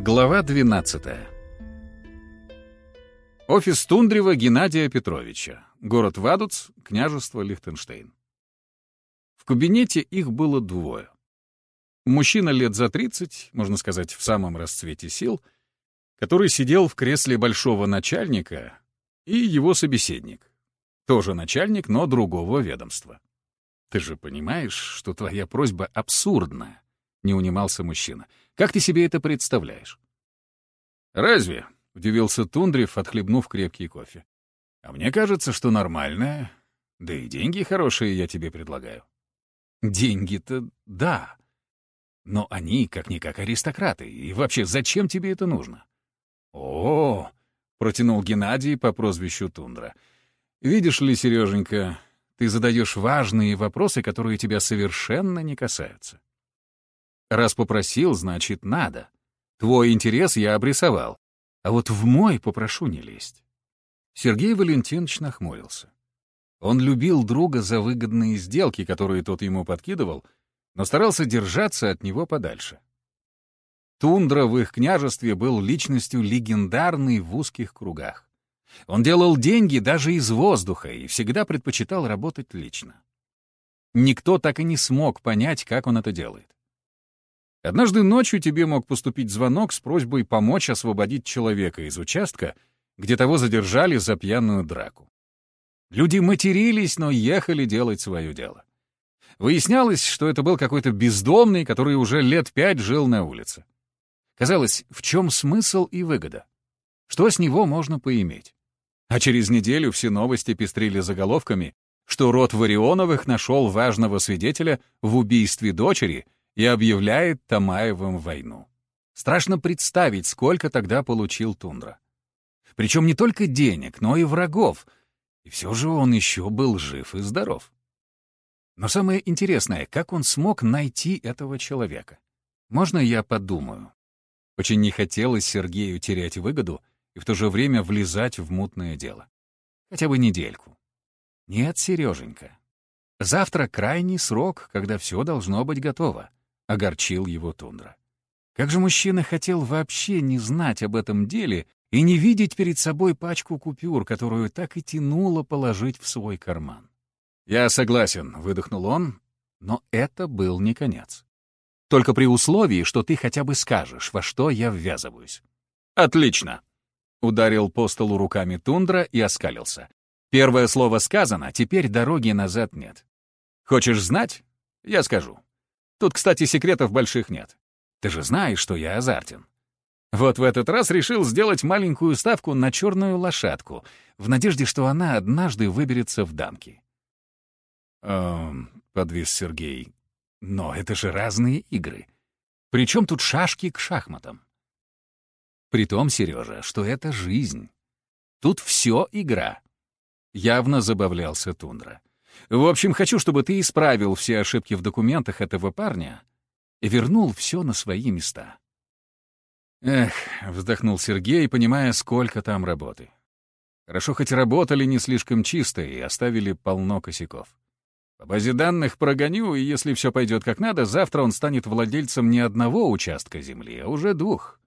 Глава 12. Офис Тундрева Геннадия Петровича. Город Вадуц, княжество Лихтенштейн. В кабинете их было двое. Мужчина лет за 30, можно сказать, в самом расцвете сил, который сидел в кресле большого начальника, и его собеседник. Тоже начальник, но другого ведомства. «Ты же понимаешь, что твоя просьба абсурдна», — не унимался мужчина. Как ты себе это представляешь?» «Разве?» — удивился Тундрев, отхлебнув крепкий кофе. «А мне кажется, что нормальное. Да и деньги хорошие я тебе предлагаю». «Деньги-то да. Но они как-никак аристократы. И вообще, зачем тебе это нужно?» «О!» — протянул Геннадий по прозвищу Тундра. «Видишь ли, Сереженька, ты задаешь важные вопросы, которые тебя совершенно не касаются. Раз попросил, значит, надо. Твой интерес я обрисовал. А вот в мой попрошу не лезть. Сергей Валентинович нахмурился. Он любил друга за выгодные сделки, которые тот ему подкидывал, но старался держаться от него подальше. Тундра в их княжестве был личностью легендарной в узких кругах. Он делал деньги даже из воздуха и всегда предпочитал работать лично. Никто так и не смог понять, как он это делает. Однажды ночью тебе мог поступить звонок с просьбой помочь освободить человека из участка, где того задержали за пьяную драку. Люди матерились, но ехали делать свое дело. Выяснялось, что это был какой-то бездомный, который уже лет пять жил на улице. Казалось, в чем смысл и выгода? Что с него можно поиметь? А через неделю все новости пестрили заголовками, что род Варионовых нашел важного свидетеля в убийстве дочери — и объявляет Тамаевым войну. Страшно представить, сколько тогда получил Тундра. Причем не только денег, но и врагов. И все же он еще был жив и здоров. Но самое интересное, как он смог найти этого человека? Можно я подумаю? Очень не хотелось Сергею терять выгоду и в то же время влезать в мутное дело. Хотя бы недельку. Нет, Сереженька. Завтра крайний срок, когда все должно быть готово. — огорчил его Тундра. Как же мужчина хотел вообще не знать об этом деле и не видеть перед собой пачку купюр, которую так и тянуло положить в свой карман. «Я согласен», — выдохнул он, но это был не конец. «Только при условии, что ты хотя бы скажешь, во что я ввязываюсь». «Отлично», — ударил по столу руками Тундра и оскалился. «Первое слово сказано, теперь дороги назад нет. Хочешь знать? Я скажу. Тут, кстати, секретов больших нет. Ты же знаешь, что я азартен. Вот в этот раз решил сделать маленькую ставку на черную лошадку, в надежде, что она однажды выберется в дамки. «Эм...» — подвис Сергей. «Но это же разные игры. Причем тут шашки к шахматам?» Притом, Сережа, что это жизнь. Тут все игра. Явно забавлялся Тундра. В общем, хочу, чтобы ты исправил все ошибки в документах этого парня и вернул все на свои места. Эх, вздохнул Сергей, понимая, сколько там работы. Хорошо, хоть работали не слишком чисто и оставили полно косяков. По базе данных прогоню, и если все пойдет как надо, завтра он станет владельцем не одного участка земли, а уже двух.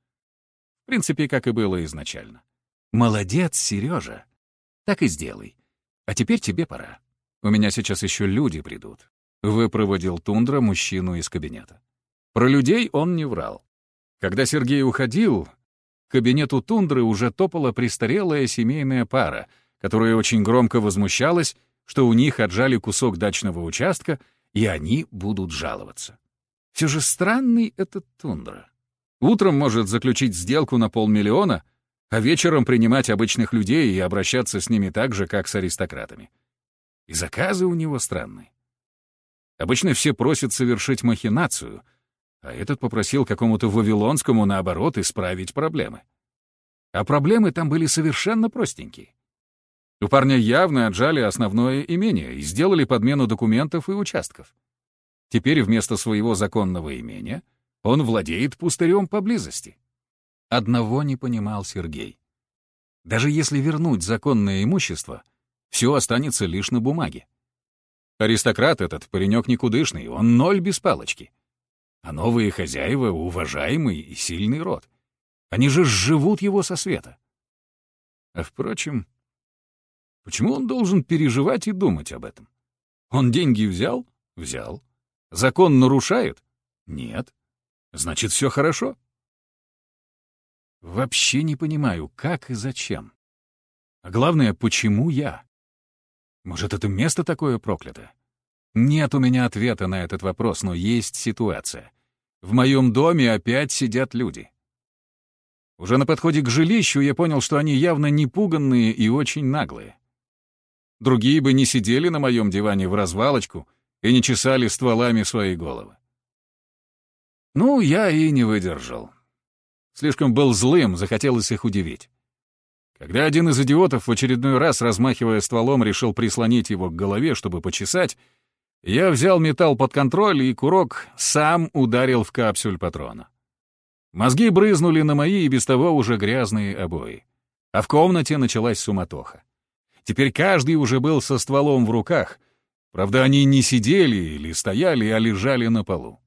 В принципе, как и было изначально. Молодец, Сережа. Так и сделай. А теперь тебе пора. У меня сейчас еще люди придут. Выпроводил Тундра мужчину из кабинета. Про людей он не врал. Когда Сергей уходил, к кабинету Тундры уже топала престарелая семейная пара, которая очень громко возмущалась, что у них отжали кусок дачного участка, и они будут жаловаться. Все же странный этот Тундра. Утром может заключить сделку на полмиллиона, а вечером принимать обычных людей и обращаться с ними так же, как с аристократами. И заказы у него странные. Обычно все просят совершить махинацию, а этот попросил какому-то вавилонскому, наоборот, исправить проблемы. А проблемы там были совершенно простенькие. У парня явно отжали основное имение и сделали подмену документов и участков. Теперь вместо своего законного имения он владеет пустырем поблизости. Одного не понимал Сергей. Даже если вернуть законное имущество, все останется лишь на бумаге. Аристократ этот, паренек никудышный, он ноль без палочки. А новые хозяева — уважаемый и сильный род. Они же живут его со света. А впрочем, почему он должен переживать и думать об этом? Он деньги взял? Взял. Закон нарушает? Нет. Значит, все хорошо. Вообще не понимаю, как и зачем. А главное, почему я? Может, это место такое проклятое? Нет у меня ответа на этот вопрос, но есть ситуация. В моем доме опять сидят люди. Уже на подходе к жилищу я понял, что они явно не пуганные и очень наглые. Другие бы не сидели на моем диване в развалочку и не чесали стволами свои головы. Ну, я и не выдержал. Слишком был злым, захотелось их удивить. Когда один из идиотов в очередной раз, размахивая стволом, решил прислонить его к голове, чтобы почесать, я взял металл под контроль, и курок сам ударил в капсюль патрона. Мозги брызнули на мои и без того уже грязные обои. А в комнате началась суматоха. Теперь каждый уже был со стволом в руках. Правда, они не сидели или стояли, а лежали на полу.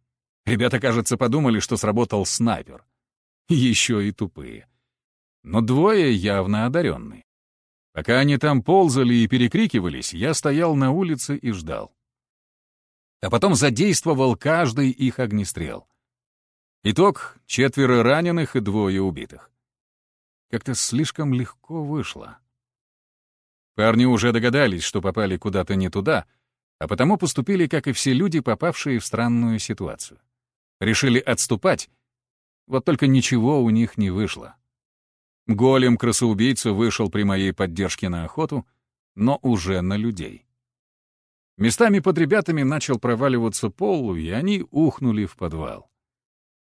Ребята, кажется, подумали, что сработал снайпер. Еще и тупые. Но двое явно одаренные. Пока они там ползали и перекрикивались, я стоял на улице и ждал. А потом задействовал каждый их огнестрел. Итог — четверо раненых и двое убитых. Как-то слишком легко вышло. Парни уже догадались, что попали куда-то не туда, а потому поступили, как и все люди, попавшие в странную ситуацию решили отступать, вот только ничего у них не вышло. Голем-красоубийца вышел при моей поддержке на охоту, но уже на людей. Местами под ребятами начал проваливаться пол, и они ухнули в подвал.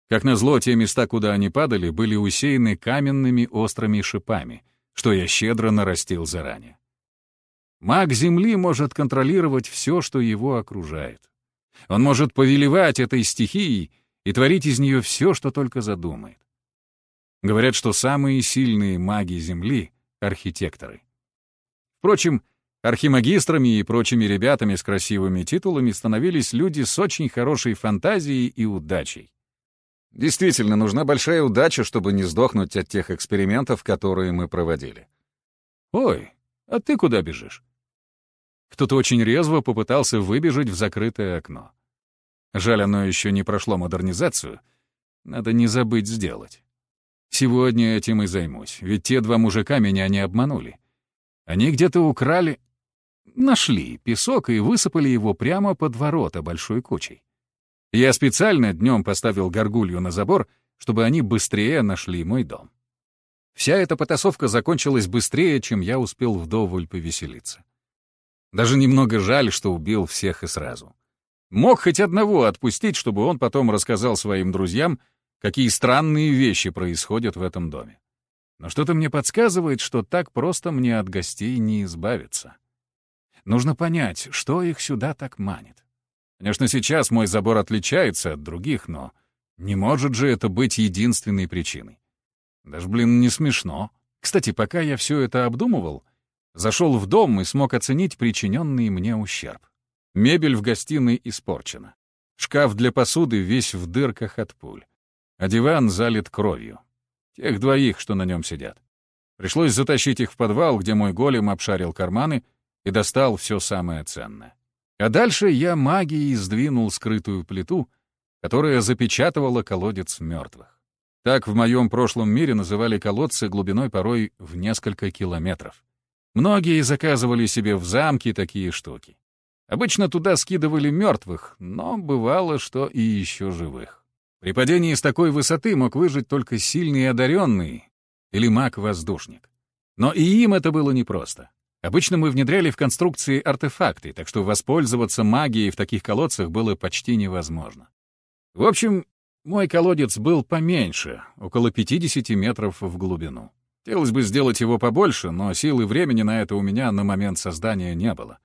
Как назло, те места, куда они падали, были усеяны каменными острыми шипами, что я щедро нарастил заранее. Маг Земли может контролировать все, что его окружает. Он может повелевать этой стихией и творить из нее все, что только задумает. Говорят, что самые сильные маги Земли — архитекторы. Впрочем, архимагистрами и прочими ребятами с красивыми титулами становились люди с очень хорошей фантазией и удачей. Действительно, нужна большая удача, чтобы не сдохнуть от тех экспериментов, которые мы проводили. «Ой, а ты куда бежишь?» Кто-то очень резво попытался выбежать в закрытое окно. Жаль, оно еще не прошло модернизацию. Надо не забыть сделать. Сегодня этим и займусь, ведь те два мужика меня не обманули. Они где-то украли... Нашли песок и высыпали его прямо под ворота большой кучей. Я специально днем поставил горгулью на забор, чтобы они быстрее нашли мой дом. Вся эта потасовка закончилась быстрее, чем я успел вдоволь повеселиться. Даже немного жаль, что убил всех и сразу. Мог хоть одного отпустить, чтобы он потом рассказал своим друзьям, какие странные вещи происходят в этом доме. Но что-то мне подсказывает, что так просто мне от гостей не избавиться. Нужно понять, что их сюда так манит. Конечно, сейчас мой забор отличается от других, но не может же это быть единственной причиной. Даже, блин, не смешно. Кстати, пока я все это обдумывал, зашел в дом и смог оценить причиненный мне ущерб. Мебель в гостиной испорчена. Шкаф для посуды весь в дырках от пуль. А диван залит кровью. Тех двоих, что на нем сидят. Пришлось затащить их в подвал, где мой голем обшарил карманы и достал все самое ценное. А дальше я магией сдвинул скрытую плиту, которая запечатывала колодец мертвых. Так в моем прошлом мире называли колодцы глубиной порой в несколько километров. Многие заказывали себе в замке такие штуки. Обычно туда скидывали мертвых, но бывало, что и еще живых. При падении с такой высоты мог выжить только сильный и одаренный или маг-воздушник. Но и им это было непросто. Обычно мы внедряли в конструкции артефакты, так что воспользоваться магией в таких колодцах было почти невозможно. В общем, мой колодец был поменьше, около 50 метров в глубину. Хотелось бы сделать его побольше, но сил и времени на это у меня на момент создания не было.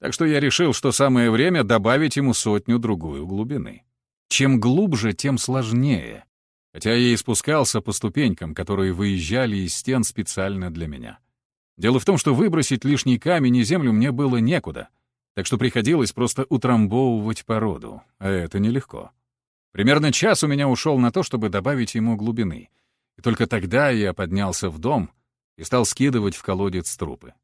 Так что я решил, что самое время добавить ему сотню-другую глубины. Чем глубже, тем сложнее. Хотя я и спускался по ступенькам, которые выезжали из стен специально для меня. Дело в том, что выбросить лишний камень и землю мне было некуда, так что приходилось просто утрамбовывать породу, а это нелегко. Примерно час у меня ушел на то, чтобы добавить ему глубины. и только тогда я поднялся в дом и стал скидывать в колодец трупы.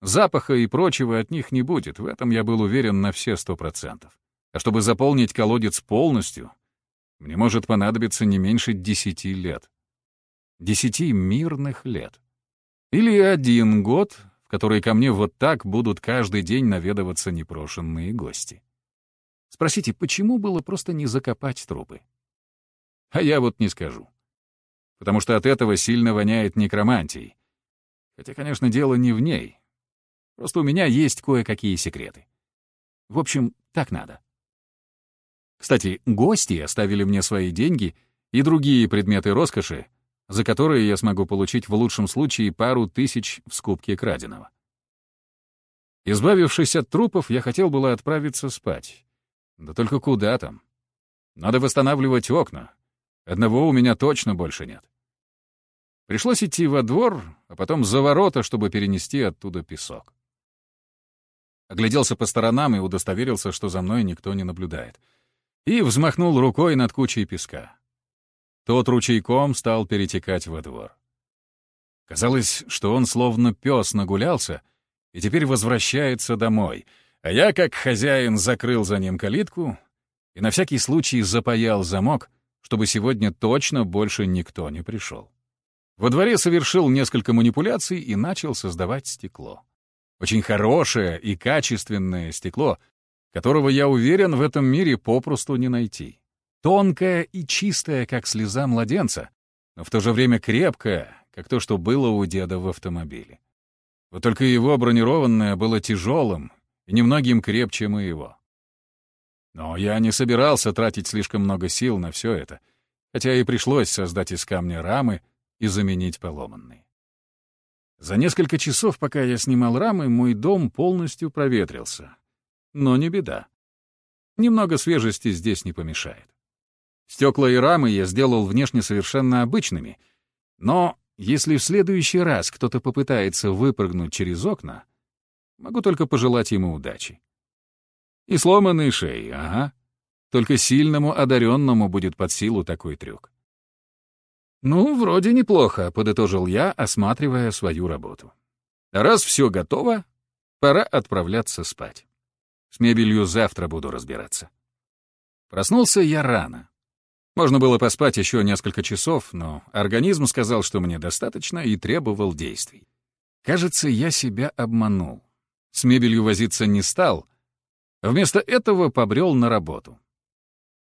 Запаха и прочего от них не будет, в этом я был уверен на все сто процентов. А чтобы заполнить колодец полностью, мне может понадобиться не меньше десяти лет. Десяти мирных лет. Или один год, в который ко мне вот так будут каждый день наведываться непрошенные гости. Спросите, почему было просто не закопать трупы? А я вот не скажу. Потому что от этого сильно воняет некромантией. Хотя, конечно, дело не в ней. Просто у меня есть кое-какие секреты. В общем, так надо. Кстати, гости оставили мне свои деньги и другие предметы роскоши, за которые я смогу получить в лучшем случае пару тысяч в скупке краденого. Избавившись от трупов, я хотел было отправиться спать. Да только куда там? Надо восстанавливать окна. Одного у меня точно больше нет. Пришлось идти во двор, а потом за ворота, чтобы перенести оттуда песок. Огляделся по сторонам и удостоверился, что за мной никто не наблюдает. И взмахнул рукой над кучей песка. Тот ручейком стал перетекать во двор. Казалось, что он словно пес нагулялся и теперь возвращается домой, а я, как хозяин, закрыл за ним калитку и на всякий случай запаял замок, чтобы сегодня точно больше никто не пришел. Во дворе совершил несколько манипуляций и начал создавать стекло. Очень хорошее и качественное стекло, которого, я уверен, в этом мире попросту не найти. Тонкое и чистое, как слеза младенца, но в то же время крепкое, как то, что было у деда в автомобиле. Вот только его бронированное было тяжелым и немногим крепче моего. Но я не собирался тратить слишком много сил на все это, хотя и пришлось создать из камня рамы и заменить поломанные. За несколько часов, пока я снимал рамы, мой дом полностью проветрился. Но не беда. Немного свежести здесь не помешает. Стекла и рамы я сделал внешне совершенно обычными, но если в следующий раз кто-то попытается выпрыгнуть через окна, могу только пожелать ему удачи. И сломанные шеи, ага. Только сильному одаренному будет под силу такой трюк. «Ну, вроде неплохо», — подытожил я, осматривая свою работу. «Раз все готово, пора отправляться спать. С мебелью завтра буду разбираться». Проснулся я рано. Можно было поспать еще несколько часов, но организм сказал, что мне достаточно, и требовал действий. Кажется, я себя обманул. С мебелью возиться не стал, вместо этого побрел на работу.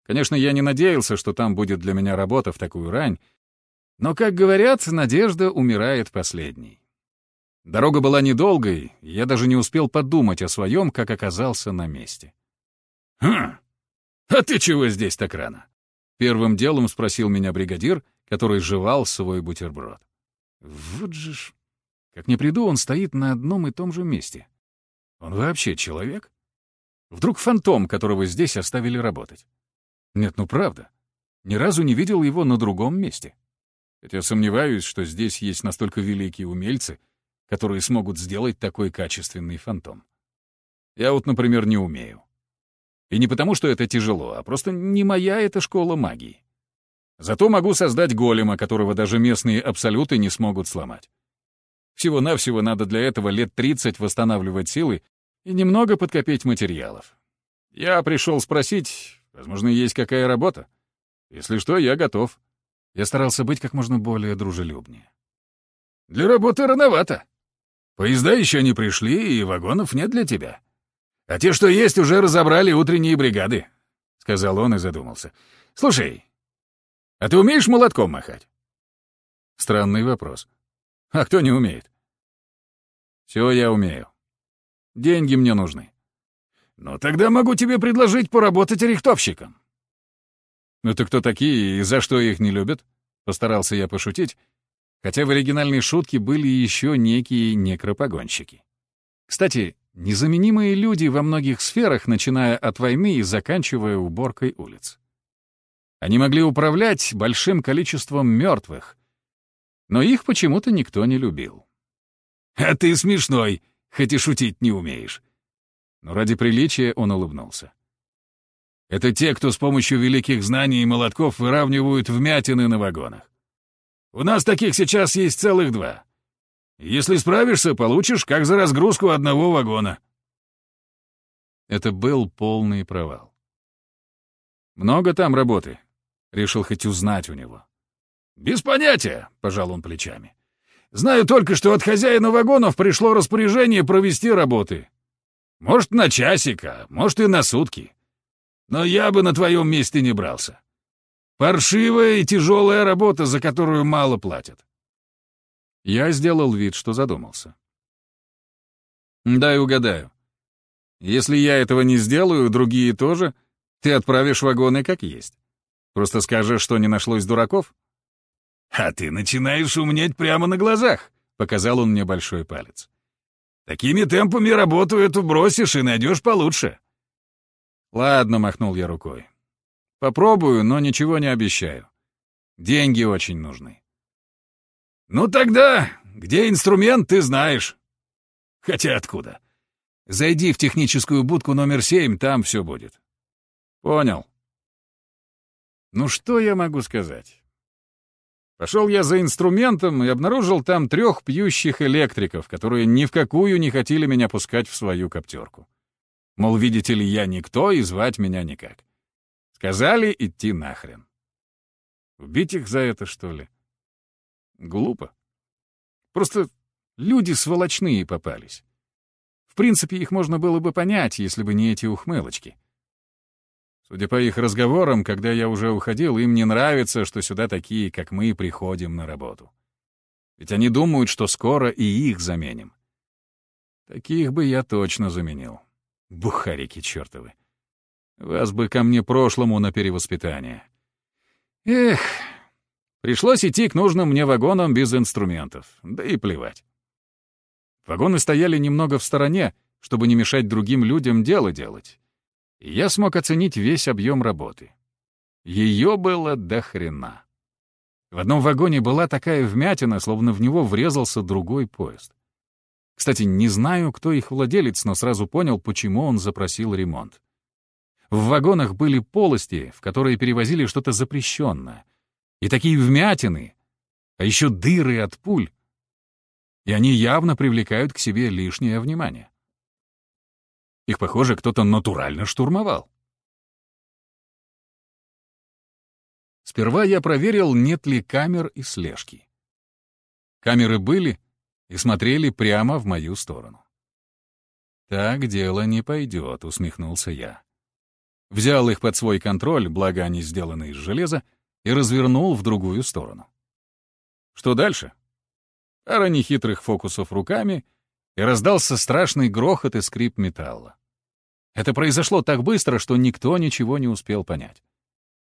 Конечно, я не надеялся, что там будет для меня работа в такую рань, но, как говорят, надежда умирает последней. Дорога была недолгой, я даже не успел подумать о своем, как оказался на месте. «Хм, а ты чего здесь так рано?» Первым делом спросил меня бригадир, который жевал свой бутерброд. Вот же ж... Как не приду, он стоит на одном и том же месте. Он вообще человек? Вдруг фантом, которого здесь оставили работать? Нет, ну правда. Ни разу не видел его на другом месте. Хотя сомневаюсь, что здесь есть настолько великие умельцы, которые смогут сделать такой качественный фантом. Я вот, например, не умею. И не потому, что это тяжело, а просто не моя эта школа магии. Зато могу создать голема, которого даже местные абсолюты не смогут сломать. Всего-навсего надо для этого лет 30 восстанавливать силы и немного подкопить материалов. Я пришел спросить, возможно, есть какая работа. Если что, я готов. Я старался быть как можно более дружелюбнее. «Для работы рановато. Поезда еще не пришли, и вагонов нет для тебя. А те, что есть, уже разобрали утренние бригады», — сказал он и задумался. «Слушай, а ты умеешь молотком махать?» Странный вопрос. А кто не умеет? Все я умею. Деньги мне нужны. Ну, тогда могу тебе предложить поработать рихтовщиком. «Это кто такие и за что их не любят?» Постарался я пошутить, хотя в оригинальной шутке были еще некие некропогонщики. Кстати, незаменимые люди во многих сферах, начиная от войны и заканчивая уборкой улиц. Они могли управлять большим количеством мертвых, но их почему-то никто не любил. «А ты смешной, хоть и шутить не умеешь». Но ради приличия он улыбнулся. Это те, кто с помощью великих знаний и молотков выравнивают вмятины на вагонах. У нас таких сейчас есть целых два. Если справишься, получишь как за разгрузку одного вагона». Это был полный провал. «Много там работы?» — решил хоть узнать у него. «Без понятия», — пожал он плечами. «Знаю только, что от хозяина вагонов пришло распоряжение провести работы. Может, на часика, может, и на сутки. Но я бы на твоем месте не брался. Паршивая и тяжелая работа, за которую мало платят». Я сделал вид, что задумался. «Дай угадаю. Если я этого не сделаю, другие тоже, ты отправишь вагоны как есть. Просто скажешь, что не нашлось дураков?» «А ты начинаешь умнеть прямо на глазах», — показал он мне большой палец. «Такими темпами работу эту бросишь и найдешь получше». «Ладно», — махнул я рукой. «Попробую, но ничего не обещаю. Деньги очень нужны». «Ну тогда, где инструмент, ты знаешь». «Хотя откуда?» «Зайди в техническую будку номер семь, там все будет». «Понял». Ну что я могу сказать? Пошел я за инструментом и обнаружил там трех пьющих электриков, которые ни в какую не хотели меня пускать в свою коптерку. Мол, видите ли, я никто и звать меня никак. Сказали идти нахрен. Убить их за это, что ли? Глупо. Просто люди сволочные попались. В принципе, их можно было бы понять, если бы не эти ухмылочки. Судя по их разговорам, когда я уже уходил, им не нравится, что сюда такие, как мы, приходим на работу. Ведь они думают, что скоро и их заменим. Таких бы я точно заменил. Бухарики чертовы. Вас бы ко мне прошлому на перевоспитание. Эх, пришлось идти к нужным мне вагонам без инструментов. Да и плевать. Вагоны стояли немного в стороне, чтобы не мешать другим людям дело делать и я смог оценить весь объем работы. Ее было до хрена. В одном вагоне была такая вмятина, словно в него врезался другой поезд. Кстати, не знаю, кто их владелец, но сразу понял, почему он запросил ремонт. В вагонах были полости, в которые перевозили что-то запрещенное. И такие вмятины, а еще дыры от пуль. И они явно привлекают к себе лишнее внимание. Их, похоже, кто-то натурально штурмовал. Сперва я проверил, нет ли камер и слежки. Камеры были и смотрели прямо в мою сторону. «Так дело не пойдет», — усмехнулся я. Взял их под свой контроль, благо они сделаны из железа, и развернул в другую сторону. Что дальше? Пара нехитрых фокусов руками — и раздался страшный грохот и скрип металла. Это произошло так быстро, что никто ничего не успел понять.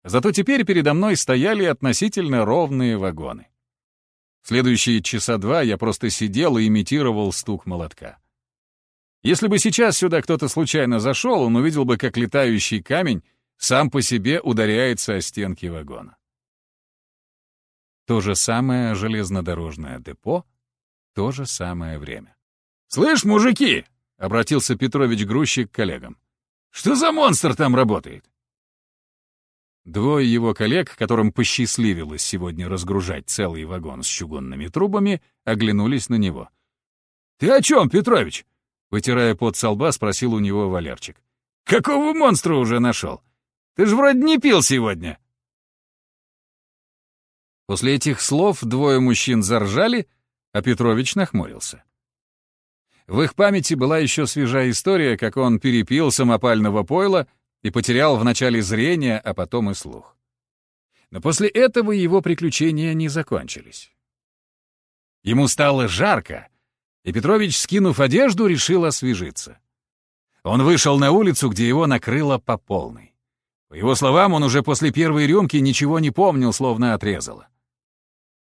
Зато теперь передо мной стояли относительно ровные вагоны. Следующие часа два я просто сидел и имитировал стук молотка. Если бы сейчас сюда кто-то случайно зашел, он увидел бы, как летающий камень сам по себе ударяется о стенки вагона. То же самое железнодорожное депо, то же самое время. «Слышь, мужики!» — обратился Петрович-грузчик к коллегам. «Что за монстр там работает?» Двое его коллег, которым посчастливилось сегодня разгружать целый вагон с чугунными трубами, оглянулись на него. «Ты о чем, Петрович?» Вытирая пот со лба, спросил у него Валерчик. «Какого монстра уже нашел? Ты же вроде не пил сегодня». После этих слов двое мужчин заржали, а Петрович нахмурился. В их памяти была еще свежая история, как он перепил самопального пойла и потерял вначале зрение, а потом и слух. Но после этого его приключения не закончились. Ему стало жарко, и Петрович, скинув одежду, решил освежиться. Он вышел на улицу, где его накрыло по полной. По его словам, он уже после первой рюмки ничего не помнил, словно отрезало.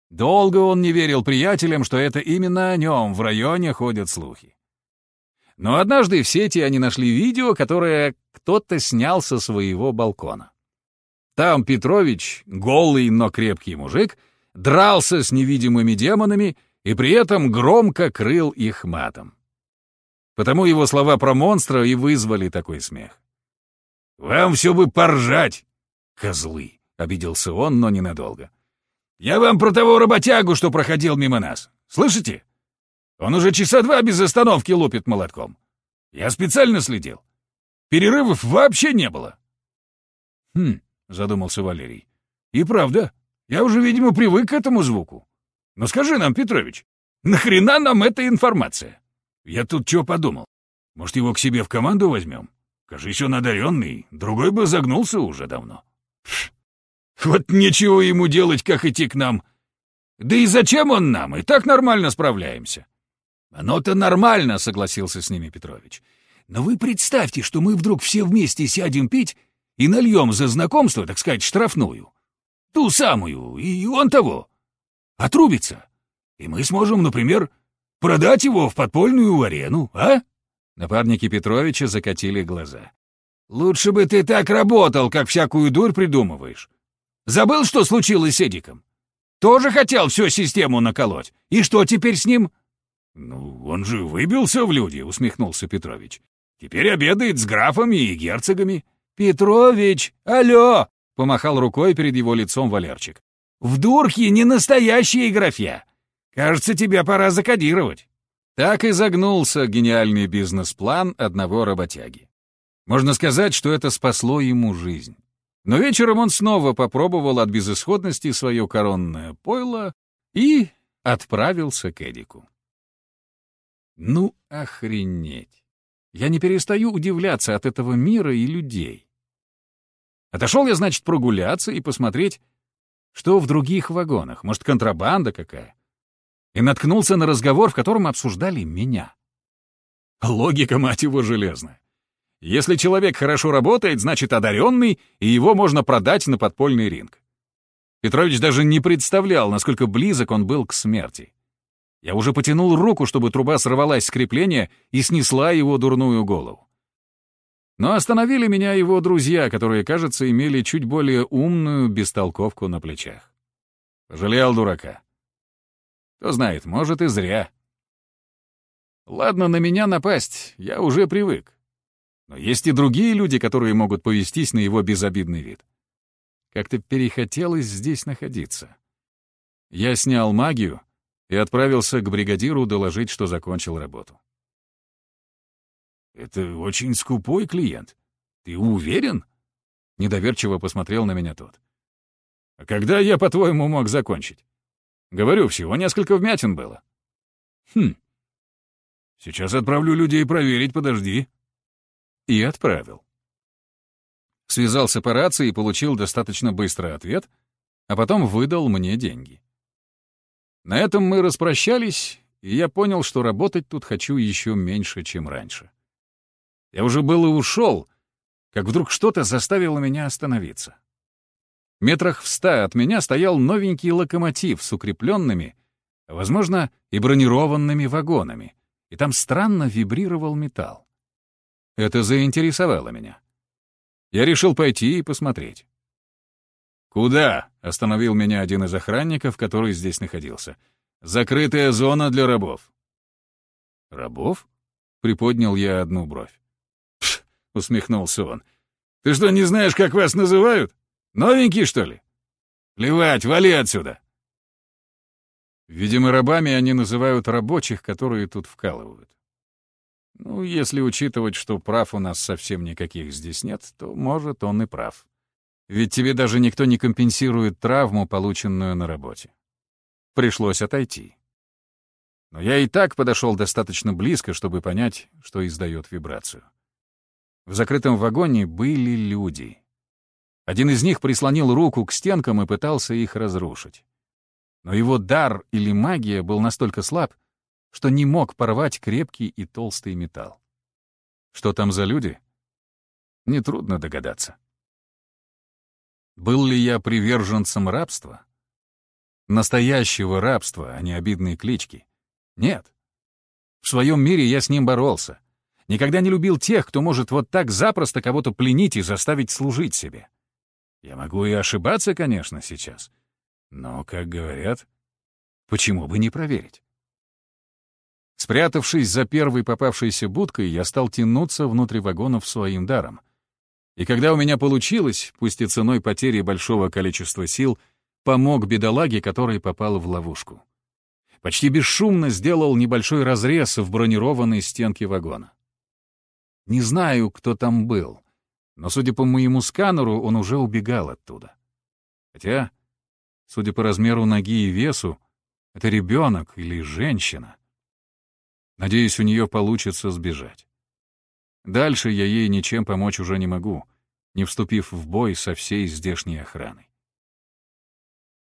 Долго он не верил приятелям, что это именно о нем в районе ходят слухи. Но однажды в сети они нашли видео, которое кто-то снял со своего балкона. Там Петрович, голый, но крепкий мужик, дрался с невидимыми демонами и при этом громко крыл их матом. Потому его слова про монстра и вызвали такой смех. «Вам все бы поржать, козлы!» — обиделся он, но ненадолго. Я вам про того работягу, что проходил мимо нас. Слышите? Он уже часа два без остановки лупит молотком. Я специально следил. Перерывов вообще не было. Хм, задумался Валерий. И правда, я уже, видимо, привык к этому звуку. Но скажи нам, Петрович, нахрена нам эта информация? Я тут что подумал? Может, его к себе в команду возьмем? Кажись, он одаренный, другой бы загнулся уже давно. Вот нечего ему делать, как идти к нам. Да и зачем он нам? И так нормально справляемся. Оно-то нормально, согласился с ними Петрович. Но вы представьте, что мы вдруг все вместе сядем пить и нальем за знакомство, так сказать, штрафную. Ту самую, и он того. Отрубится. И мы сможем, например, продать его в подпольную арену, а? Напарники Петровича закатили глаза. «Лучше бы ты так работал, как всякую дурь придумываешь. Забыл, что случилось с Эдиком? Тоже хотел всю систему наколоть. И что теперь с ним?» «Ну, он же выбился в люди», — усмехнулся Петрович. «Теперь обедает с графами и герцогами». «Петрович, алло!» — помахал рукой перед его лицом Валерчик. «В дурке не настоящие графья. Кажется, тебе пора закодировать». Так и загнулся гениальный бизнес-план одного работяги. Можно сказать, что это спасло ему жизнь. Но вечером он снова попробовал от безысходности свое коронное пойло и отправился к Эдику. Ну, охренеть! Я не перестаю удивляться от этого мира и людей. Отошел я, значит, прогуляться и посмотреть, что в других вагонах, может, контрабанда какая. И наткнулся на разговор, в котором обсуждали меня. Логика, мать его, железная. Если человек хорошо работает, значит одаренный, и его можно продать на подпольный ринг. Петрович даже не представлял, насколько близок он был к смерти. Я уже потянул руку, чтобы труба сорвалась с крепления и снесла его дурную голову. Но остановили меня его друзья, которые, кажется, имели чуть более умную бестолковку на плечах. Пожалел дурака. Кто знает, может и зря. Ладно, на меня напасть, я уже привык. Но есть и другие люди, которые могут повестись на его безобидный вид. Как-то перехотелось здесь находиться. Я снял магию и отправился к бригадиру доложить, что закончил работу. «Это очень скупой клиент. Ты уверен?» Недоверчиво посмотрел на меня тот. «А когда я, по-твоему, мог закончить? Говорю, всего несколько вмятин было». «Хм. Сейчас отправлю людей проверить, подожди», и отправил. Связался по рации и получил достаточно быстрый ответ, а потом выдал мне деньги. На этом мы распрощались, и я понял, что работать тут хочу еще меньше, чем раньше. Я уже был и ушел, как вдруг что-то заставило меня остановиться. Метрах в ста от меня стоял новенький локомотив с укрепленными, возможно, и бронированными вагонами, и там странно вибрировал металл. Это заинтересовало меня. Я решил пойти и посмотреть. «Куда?» — остановил меня один из охранников, который здесь находился. «Закрытая зона для рабов». «Рабов?» — приподнял я одну бровь. Усмехнулся он. «Ты что, не знаешь, как вас называют? Новенький, что ли? Плевать, вали отсюда!» Видимо, рабами они называют рабочих, которые тут вкалывают. Ну, если учитывать, что прав у нас совсем никаких здесь нет, то, может, он и прав. Ведь тебе даже никто не компенсирует травму, полученную на работе. Пришлось отойти. Но я и так подошел достаточно близко, чтобы понять, что издает вибрацию. В закрытом вагоне были люди. Один из них прислонил руку к стенкам и пытался их разрушить. Но его дар или магия был настолько слаб, что не мог порвать крепкий и толстый металл. Что там за люди? Нетрудно догадаться. Был ли я приверженцем рабства? Настоящего рабства, а не обидные клички? Нет. В своем мире я с ним боролся. Никогда не любил тех, кто может вот так запросто кого-то пленить и заставить служить себе. Я могу и ошибаться, конечно, сейчас. Но, как говорят, почему бы не проверить? Спрятавшись за первой попавшейся будкой, я стал тянуться внутрь вагонов своим даром. И когда у меня получилось, пусть и ценой потери большого количества сил, помог бедолаге, который попал в ловушку. Почти бесшумно сделал небольшой разрез в бронированной стенке вагона. Не знаю, кто там был, но, судя по моему сканеру, он уже убегал оттуда. Хотя, судя по размеру ноги и весу, это ребенок или женщина. Надеюсь, у нее получится сбежать. Дальше я ей ничем помочь уже не могу, не вступив в бой со всей здешней охраной.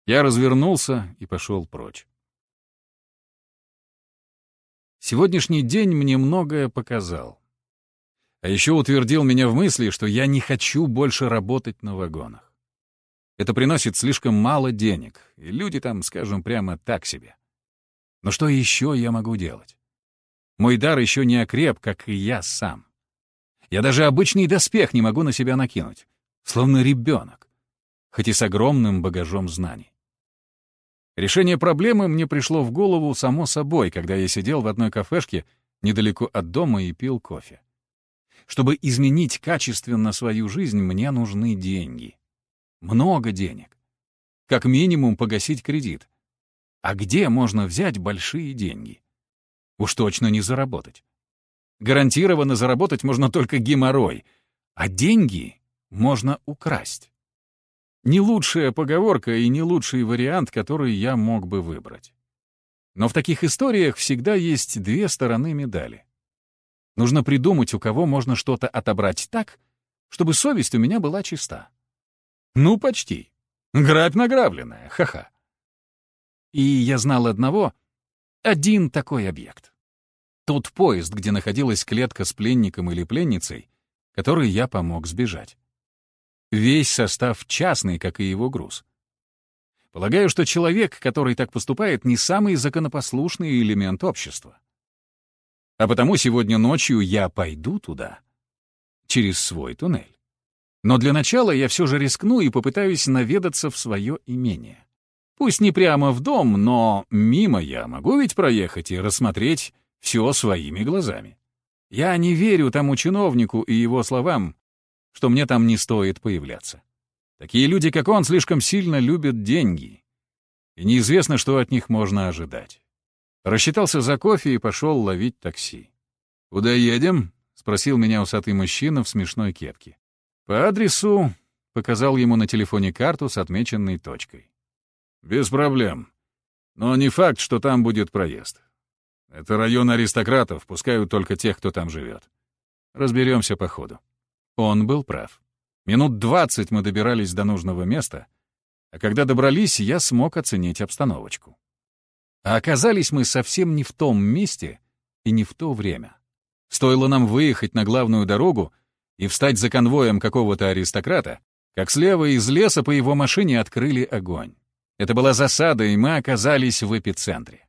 Я развернулся и пошел прочь. Сегодняшний день мне многое показал. А еще утвердил меня в мысли, что я не хочу больше работать на вагонах. Это приносит слишком мало денег, и люди там, скажем прямо, так себе. Но что еще я могу делать? Мой дар еще не окреп, как и я сам. Я даже обычный доспех не могу на себя накинуть, словно ребенок, хоть и с огромным багажом знаний. Решение проблемы мне пришло в голову само собой, когда я сидел в одной кафешке недалеко от дома и пил кофе. Чтобы изменить качественно свою жизнь, мне нужны деньги. Много денег. Как минимум погасить кредит. А где можно взять большие деньги? Уж точно не заработать. Гарантированно заработать можно только геморрой, а деньги можно украсть. Не лучшая поговорка и не лучший вариант, который я мог бы выбрать. Но в таких историях всегда есть две стороны медали. Нужно придумать, у кого можно что-то отобрать так, чтобы совесть у меня была чиста. Ну, почти. Грабь награбленная, ха-ха. И я знал одного, один такой объект. Тот поезд, где находилась клетка с пленником или пленницей, который я помог сбежать. Весь состав частный, как и его груз. Полагаю, что человек, который так поступает, не самый законопослушный элемент общества. А потому сегодня ночью я пойду туда, через свой туннель. Но для начала я все же рискну и попытаюсь наведаться в свое имение. Пусть не прямо в дом, но мимо я могу ведь проехать и рассмотреть все своими глазами. Я не верю тому чиновнику и его словам, что мне там не стоит появляться. Такие люди, как он, слишком сильно любят деньги, и неизвестно, что от них можно ожидать. Рассчитался за кофе и пошел ловить такси. «Куда едем?» — спросил меня усатый мужчина в смешной кепке. «По адресу...» — показал ему на телефоне карту с отмеченной точкой. «Без проблем. Но не факт, что там будет проезд. Это район аристократов, пускают только тех, кто там живет. Разберемся по ходу. Он был прав. Минут двадцать мы добирались до нужного места, а когда добрались, я смог оценить обстановочку. А оказались мы совсем не в том месте и не в то время. Стоило нам выехать на главную дорогу и встать за конвоем какого-то аристократа, как слева из леса по его машине открыли огонь. Это была засада, и мы оказались в эпицентре.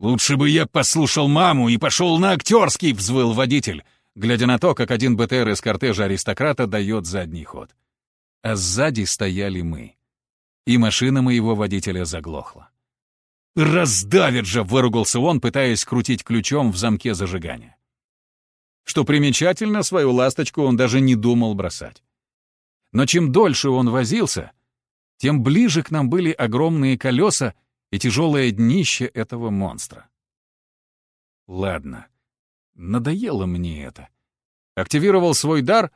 «Лучше бы я послушал маму и пошел на актерский!» — взвыл водитель, глядя на то, как один БТР из кортежа аристократа дает задний ход. А сзади стояли мы. И машина моего водителя заглохла. «Раздавит же!» — выругался он, пытаясь крутить ключом в замке зажигания. Что примечательно, свою ласточку он даже не думал бросать. Но чем дольше он возился, тем ближе к нам были огромные колеса и тяжелое днище этого монстра. Ладно, надоело мне это. Активировал свой дар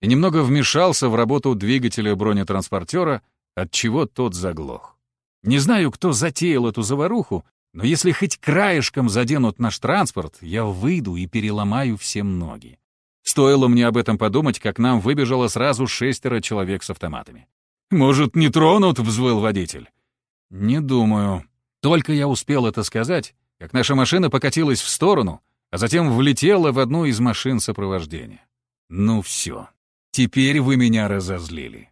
и немного вмешался в работу двигателя бронетранспортера, от чего тот заглох. Не знаю, кто затеял эту заваруху, но если хоть краешком заденут наш транспорт, я выйду и переломаю всем ноги. Стоило мне об этом подумать, как нам выбежало сразу шестеро человек с автоматами. «Может, не тронут?» — взвыл водитель. «Не думаю. Только я успел это сказать, как наша машина покатилась в сторону, а затем влетела в одну из машин сопровождения. Ну все. Теперь вы меня разозлили.